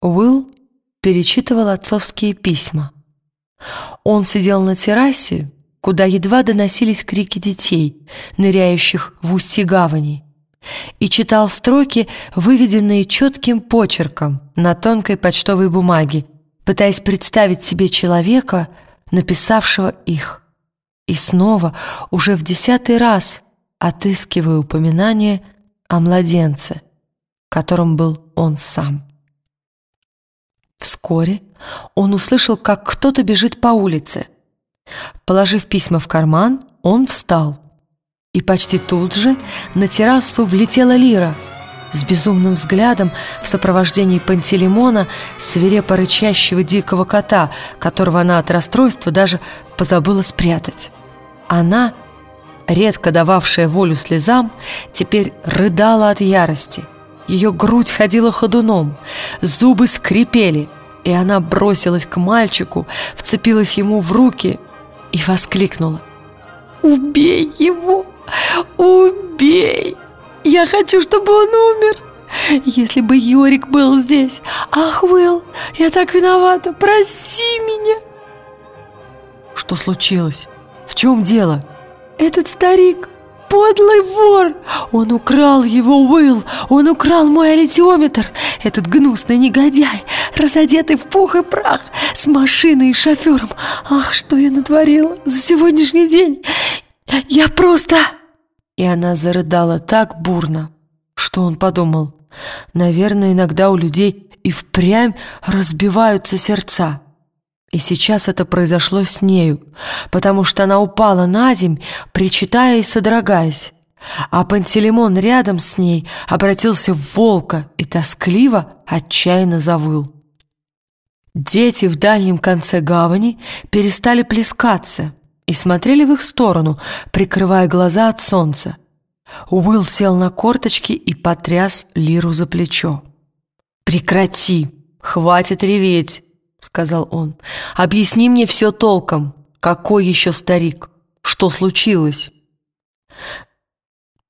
Уилл перечитывал отцовские письма. Он сидел на террасе, куда едва доносились крики детей, ныряющих в устье гавани, и читал строки, выведенные четким почерком на тонкой почтовой бумаге, пытаясь представить себе человека, написавшего их. И снова, уже в десятый раз, отыскивая упоминание о младенце, которым был он сам. Вскоре он услышал, как кто-то бежит по улице. Положив письма в карман, он встал. И почти тут же на террасу влетела Лира с безумным взглядом в сопровождении Пантелеймона, свирепо рычащего дикого кота, которого она от расстройства даже позабыла спрятать. Она, редко дававшая волю слезам, теперь рыдала от ярости – ее грудь ходила ходуном, зубы скрипели, и она бросилась к мальчику, вцепилась ему в руки и воскликнула. «Убей его! Убей! Я хочу, чтобы он умер! Если бы Йорик был здесь! Ах, Уилл, я так виновата! Прости меня!» «Что случилось? В чем дело?» «Этот старик подлый вор! Он украл его, Уилл! Он украл мой аллитиометр! Этот гнусный негодяй, разодетый в пух и прах, с машиной и шофером! Ах, что я натворила за сегодняшний день! Я просто...» И она зарыдала так бурно, что он подумал, наверное, иногда у людей и впрямь разбиваются сердца. И сейчас это произошло с нею, потому что она упала на земь, причитая и содрогаясь. А Пантелеймон рядом с ней обратился в волка и тоскливо, отчаянно завыл. Дети в дальнем конце гавани перестали плескаться и смотрели в их сторону, прикрывая глаза от солнца. Уилл сел на корточки и потряс Лиру за плечо. «Прекрати! Хватит реветь!» — сказал он. «Объясни мне все толком. Какой еще старик? Что случилось?»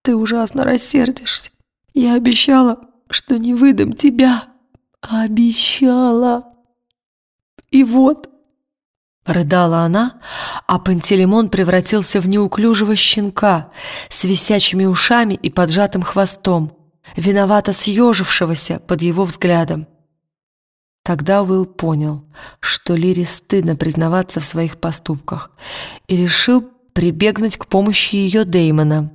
«Ты ужасно рассердишься. Я обещала, что не выдам тебя. Обещала. И вот...» Рыдала она, а Пантелеймон превратился в неуклюжего щенка с висячими ушами и поджатым хвостом, виновато съежившегося под его взглядом. Тогда Уилл понял, что Лире стыдно признаваться в своих поступках и решил прибегнуть к помощи ее Деймона.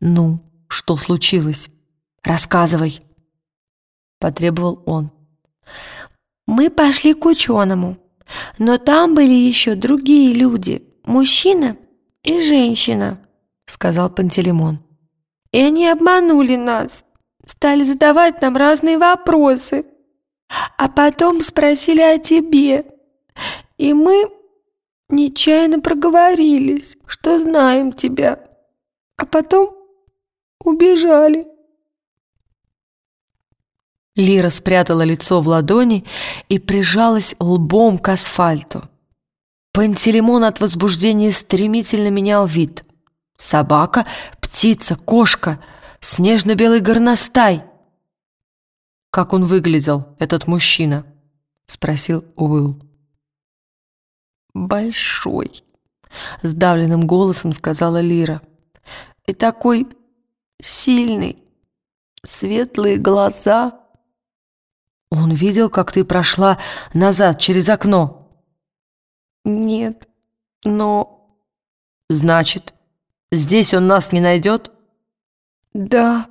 «Ну, что случилось? Рассказывай!» — потребовал он. «Мы пошли к ученому, но там были еще другие люди, мужчина и женщина», — сказал Пантелеймон. «И они обманули нас, стали задавать нам разные вопросы» а потом спросили о тебе. И мы нечаянно проговорились, что знаем тебя, а потом убежали. Лира спрятала лицо в ладони и прижалась лбом к асфальту. Пантелеймон от возбуждения стремительно менял вид. Собака, птица, кошка, снежно-белый горностай — «Как он выглядел, этот мужчина?» — спросил Уилл. «Большой», — сдавленным голосом сказала Лира. «И такой сильный, светлые глаза». «Он видел, как ты прошла назад через окно?» «Нет, но...» «Значит, здесь он нас не найдет?» «Да,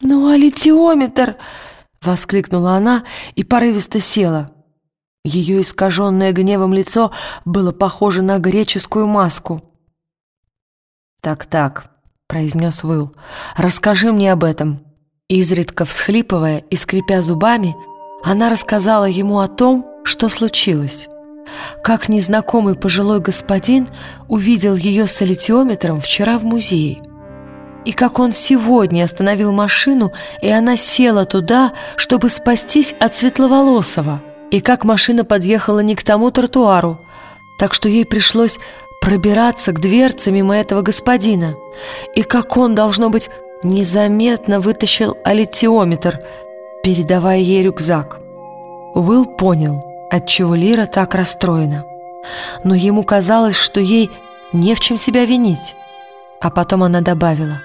но аллитиометр...» Воскликнула она и порывисто села. Ее искаженное гневом лицо было похоже на греческую маску. «Так-так», — произнес Уилл, — «расскажи мне об этом». Изредка всхлипывая и скрипя зубами, она рассказала ему о том, что случилось. Как незнакомый пожилой господин увидел ее с аллитиометром вчера в музее и как он сегодня остановил машину, и она села туда, чтобы спастись от Светловолосого, и как машина подъехала не к тому тротуару, так что ей пришлось пробираться к дверце мимо этого господина, и как он, должно быть, незаметно вытащил аллитиометр, передавая ей рюкзак. Уилл понял, отчего Лира так расстроена. Но ему казалось, что ей не в чем себя винить. А потом она добавила.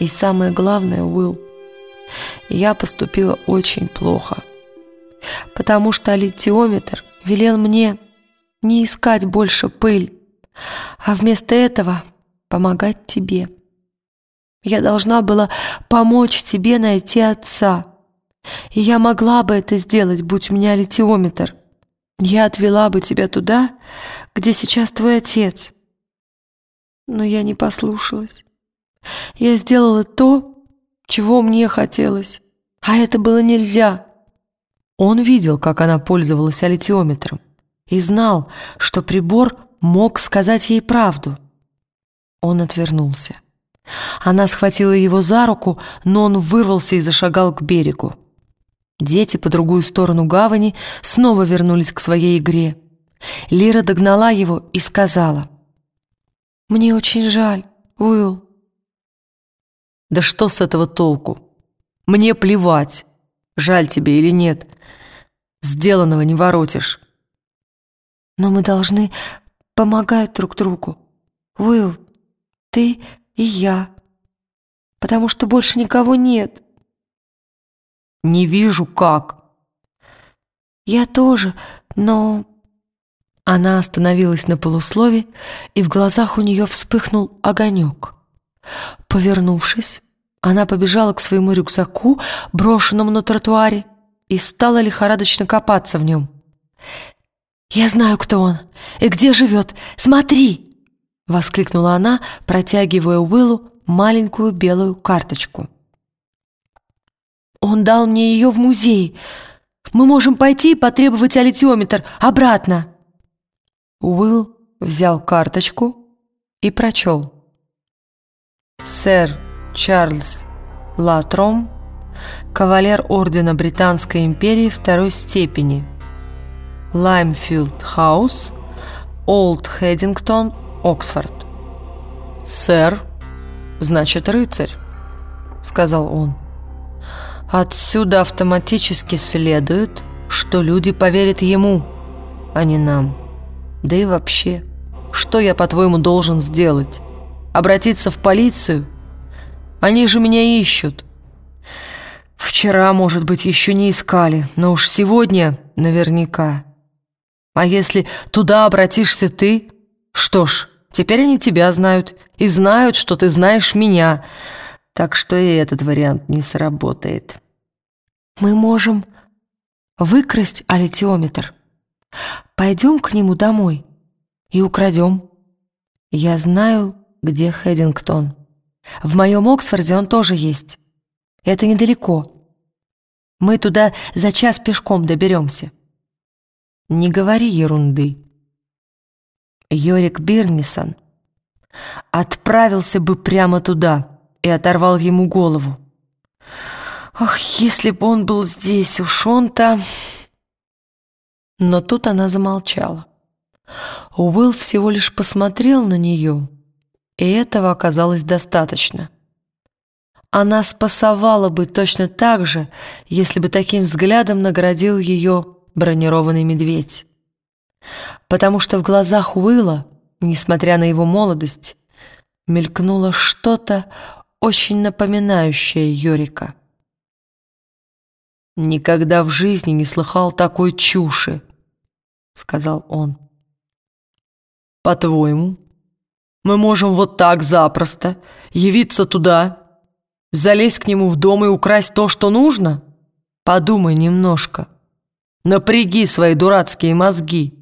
И самое главное, Уилл, я поступила очень плохо. Потому что аллитиометр велел мне не искать больше пыль, а вместо этого помогать тебе. Я должна была помочь тебе найти отца. И я могла бы это сделать, будь у меня литиометр. Я отвела бы тебя туда, где сейчас твой отец. Но я не послушалась. Я сделала то, чего мне хотелось, а это было нельзя. Он видел, как она пользовалась аллитиометром, и знал, что прибор мог сказать ей правду. Он отвернулся. Она схватила его за руку, но он вырвался и зашагал к берегу. Дети по другую сторону гавани снова вернулись к своей игре. Лира догнала его и сказала. «Мне очень жаль, Уилл». «Да что с этого толку? Мне плевать, жаль тебе или нет. Сделанного не воротишь». «Но мы должны помогать друг другу. Уилл, ты и я, потому что больше никого нет». «Не вижу, как». «Я тоже, но...» Она остановилась на полуслове, и в глазах у нее вспыхнул огонек. Повернувшись, она побежала к своему рюкзаку, брошенному на тротуаре, и стала лихорадочно копаться в нем. «Я знаю, кто он и где живет. Смотри!» — воскликнула она, протягивая Уиллу маленькую белую карточку. Он дал мне ее в музей. Мы можем пойти и потребовать аллитиометр обратно». Уилл взял карточку и прочел. «Сэр Чарльз Латром, кавалер Ордена Британской империи второй степени, Лаймфилд Хаус, Олд Хэддингтон, Оксфорд». «Сэр, значит, рыцарь», — сказал он. Отсюда автоматически следует, что люди поверят ему, а не нам. Да и вообще, что я, по-твоему, должен сделать? Обратиться в полицию? Они же меня ищут. Вчера, может быть, еще не искали, но уж сегодня наверняка. А если туда обратишься ты, что ж, теперь они тебя знают и знают, что ты знаешь меня, так что и этот вариант не сработает. Мы можем выкрасть аллитиометр. Пойдем к нему домой и украдем. Я знаю, где Хэддингтон. В моем Оксфорде он тоже есть. Это недалеко. Мы туда за час пешком доберемся. Не говори ерунды. Йорик Бирнисон отправился бы прямо туда и оторвал ему голову. Ах, если бы он был здесь, уж он-то... Но тут она замолчала. Уилл всего лишь посмотрел на нее, и этого оказалось достаточно. Она спасовала бы точно так же, если бы таким взглядом наградил ее бронированный медведь. Потому что в глазах Уилла, несмотря на его молодость, мелькнуло что-то очень напоминающее Йорика. «Никогда в жизни не слыхал такой чуши», — сказал он. «По-твоему, мы можем вот так запросто явиться туда, залезть к нему в дом и украсть то, что нужно? Подумай немножко. Напряги свои дурацкие мозги.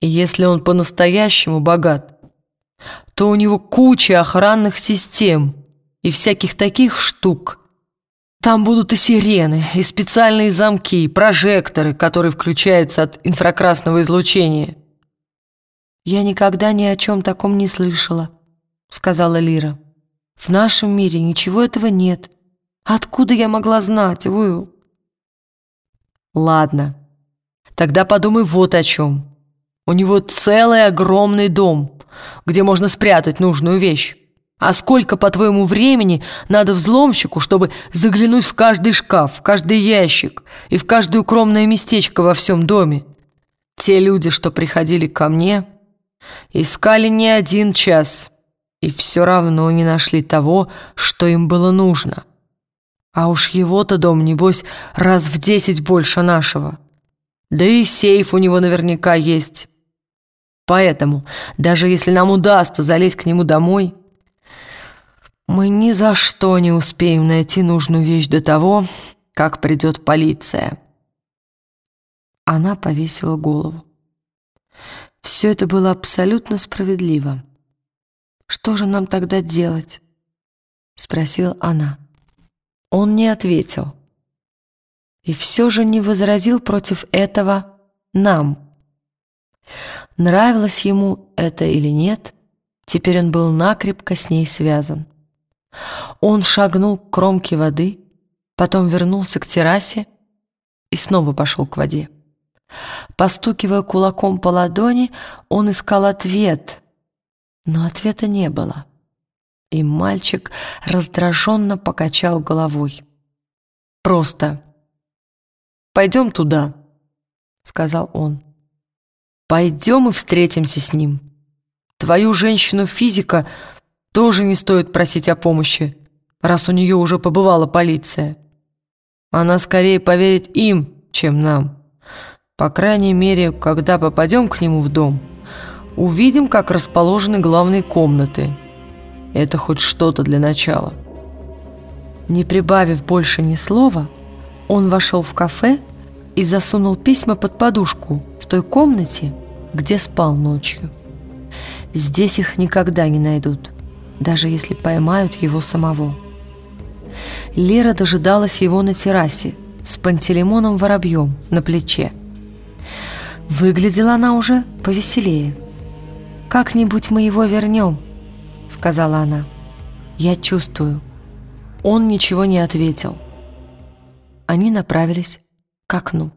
И если он по-настоящему богат, то у него куча охранных систем и всяких таких штук, там будут и сирены, и специальные замки, и прожекторы, которые включаются от инфракрасного излучения. «Я никогда ни о чем таком не слышала», — сказала Лира. «В нашем мире ничего этого нет. Откуда я могла знать, Уилл?» «Ладно, тогда подумай вот о чем. У него целый огромный дом, где можно спрятать нужную вещь. А сколько, по-твоему, времени надо взломщику, чтобы заглянуть в каждый шкаф, в каждый ящик и в каждое укромное местечко во всем доме? Те люди, что приходили ко мне, искали не один час и все равно не нашли того, что им было нужно. А уж его-то дом, небось, раз в десять больше нашего. Да и сейф у него наверняка есть. Поэтому, даже если нам удастся залезть к нему домой, мы ни за что не успеем найти нужную вещь до того, как придет полиция. Она повесила голову. Все это было абсолютно справедливо. «Что же нам тогда делать?» — спросила она. Он не ответил. И все же не возразил против этого «нам». Нравилось ему это или нет, теперь он был накрепко с ней связан. Он шагнул к кромке воды, потом вернулся к террасе и снова пошел к воде. Постукивая кулаком по ладони, он искал ответ, но ответа не было. И мальчик раздраженно покачал головой. «Просто пойдем туда», — сказал он. «Пойдем и встретимся с ним. Твою женщину-физика тоже не стоит просить о помощи, раз у нее уже побывала полиция. Она скорее поверит им, чем нам. По крайней мере, когда попадем к нему в дом, увидим, как расположены главные комнаты. Это хоть что-то для начала». Не прибавив больше ни слова, он вошел в кафе и засунул письма под подушку в той комнате, где спал ночью. Здесь их никогда не найдут, даже если поймают его самого. Лера дожидалась его на террасе с Пантелеймоном Воробьем на плече. Выглядела она уже повеселее. «Как-нибудь мы его вернем», — сказала она. «Я чувствую». Он ничего не ответил. Они направились к окну.